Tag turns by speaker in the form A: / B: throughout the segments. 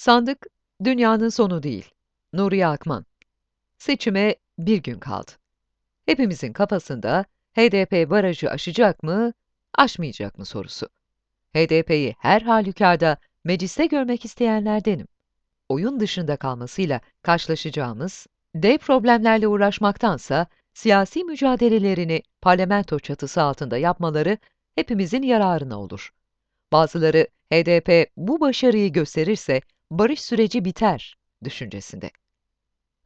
A: Sandık, dünyanın sonu değil. Nuriye Akman. Seçime bir gün kaldı. Hepimizin kafasında HDP barajı aşacak mı, aşmayacak mı sorusu. HDP'yi her halükarda mecliste görmek isteyenlerdenim. Oyun dışında kalmasıyla karşılaşacağımız dev problemlerle uğraşmaktansa siyasi mücadelelerini parlamento çatısı altında yapmaları hepimizin yararına olur. Bazıları HDP bu başarıyı gösterirse barış süreci biter düşüncesinde.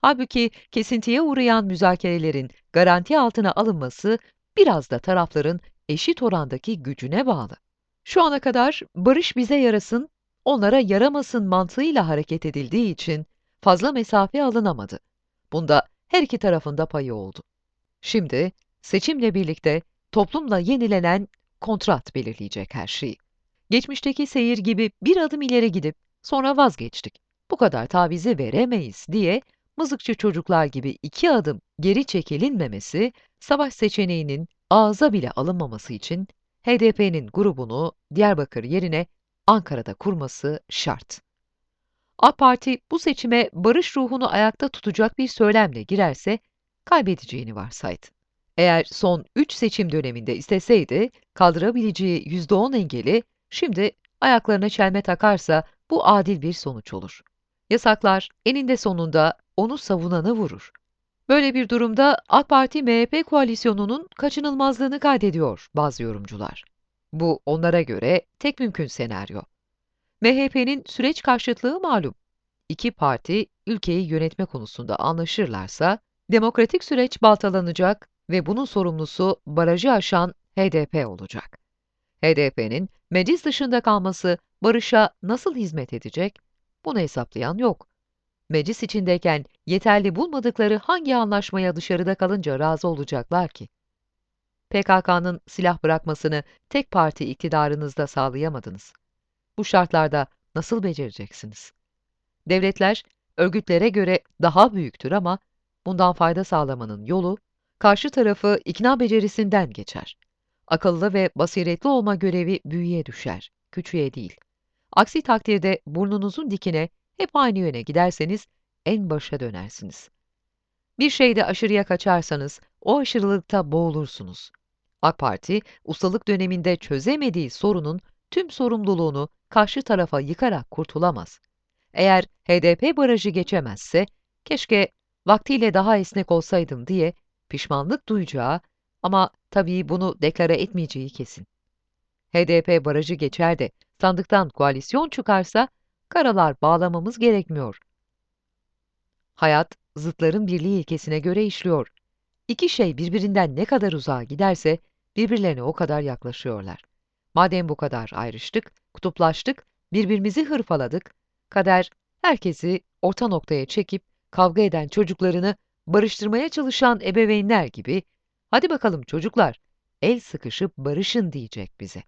A: Halbuki kesintiye uğrayan müzakerelerin garanti altına alınması biraz da tarafların eşit orandaki gücüne bağlı. Şu ana kadar barış bize yarasın, onlara yaramasın mantığıyla hareket edildiği için fazla mesafe alınamadı. Bunda her iki tarafında payı oldu. Şimdi seçimle birlikte toplumla yenilenen kontrat belirleyecek her şeyi. Geçmişteki seyir gibi bir adım ileri gidip sonra vazgeçtik. Bu kadar tavizi veremeyiz diye mızıkçı çocuklar gibi iki adım geri çekilinmemesi, savaş seçeneğinin ağza bile alınmaması için HDP'nin grubunu Diyarbakır yerine Ankara'da kurması şart. AK Parti bu seçime barış ruhunu ayakta tutacak bir söylemle girerse kaybedeceğini varsaydı. Eğer son 3 seçim döneminde isteseydi kaldırabileceği %10 engeli şimdi ayaklarına çelme takarsa bu adil bir sonuç olur. Yasaklar eninde sonunda onu savunanı vurur. Böyle bir durumda AK Parti-MHP koalisyonunun kaçınılmazlığını kaydediyor bazı yorumcular. Bu onlara göre tek mümkün senaryo. MHP'nin süreç karşıtlığı malum. İki parti ülkeyi yönetme konusunda anlaşırlarsa demokratik süreç baltalanacak ve bunun sorumlusu barajı aşan HDP olacak. HDP'nin meclis dışında kalması barışa nasıl hizmet edecek? Bunu hesaplayan yok. Meclis içindeyken yeterli bulmadıkları hangi anlaşmaya dışarıda kalınca razı olacaklar ki? PKK'nın silah bırakmasını tek parti iktidarınızda sağlayamadınız. Bu şartlarda nasıl becereceksiniz? Devletler örgütlere göre daha büyüktür ama bundan fayda sağlamanın yolu karşı tarafı ikna becerisinden geçer. Akıllı ve basiretli olma görevi büyüye düşer, küçüğe değil. Aksi takdirde burnunuzun dikine hep aynı yöne giderseniz en başa dönersiniz. Bir şeyde aşırıya kaçarsanız o aşırılıkta boğulursunuz. AK Parti, ustalık döneminde çözemediği sorunun tüm sorumluluğunu karşı tarafa yıkarak kurtulamaz. Eğer HDP barajı geçemezse, keşke vaktiyle daha esnek olsaydım diye pişmanlık duyacağı ama tabii bunu deklare etmeyeceği kesin. HDP barajı geçer de sandıktan koalisyon çıkarsa karalar bağlamamız gerekmiyor. Hayat, zıtların birliği ilkesine göre işliyor. İki şey birbirinden ne kadar uzağa giderse birbirlerine o kadar yaklaşıyorlar. Madem bu kadar ayrıştık, kutuplaştık, birbirimizi hırpaladık, kader herkesi orta noktaya çekip kavga eden çocuklarını barıştırmaya çalışan ebeveynler gibi hadi bakalım çocuklar el sıkışıp barışın diyecek bize.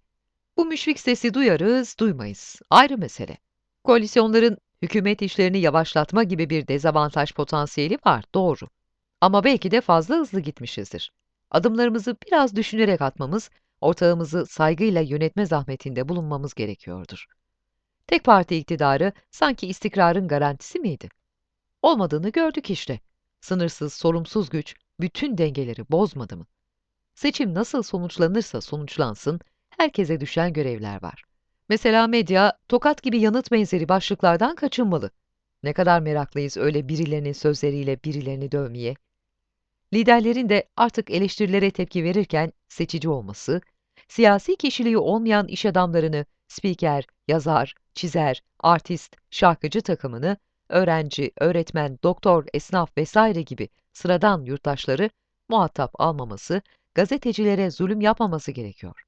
A: Bu müşfik sesi duyarız, duymayız. Ayrı mesele. Koalisyonların hükümet işlerini yavaşlatma gibi bir dezavantaj potansiyeli var, doğru. Ama belki de fazla hızlı gitmişizdir. Adımlarımızı biraz düşünerek atmamız, ortağımızı saygıyla yönetme zahmetinde bulunmamız gerekiyordur. Tek parti iktidarı sanki istikrarın garantisi miydi? Olmadığını gördük işte. Sınırsız, sorumsuz güç bütün dengeleri bozmadı mı? Seçim nasıl sonuçlanırsa sonuçlansın, herkese düşen görevler var. Mesela medya, tokat gibi yanıt benzeri başlıklardan kaçınmalı. Ne kadar meraklıyız öyle birilerinin sözleriyle birilerini dövmeye. Liderlerin de artık eleştirilere tepki verirken seçici olması, siyasi kişiliği olmayan iş adamlarını spiker, yazar, çizer, artist, şarkıcı takımını, öğrenci, öğretmen, doktor, esnaf vesaire gibi sıradan yurttaşları muhatap almaması, gazetecilere zulüm yapmaması gerekiyor.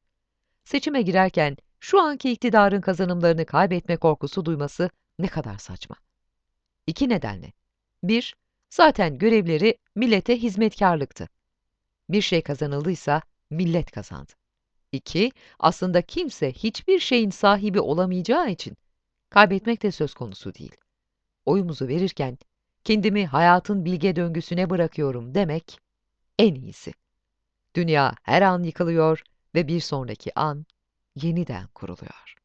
A: Seçime girerken şu anki iktidarın kazanımlarını kaybetme korkusu duyması ne kadar saçma. İki nedenle. Bir, zaten görevleri millete hizmetkarlıktı. Bir şey kazanıldıysa millet kazandı. İki, aslında kimse hiçbir şeyin sahibi olamayacağı için kaybetmek de söz konusu değil. Oyumuzu verirken kendimi hayatın bilge döngüsüne bırakıyorum demek en iyisi. Dünya her an yıkılıyor ve bir sonraki an yeniden kuruluyor.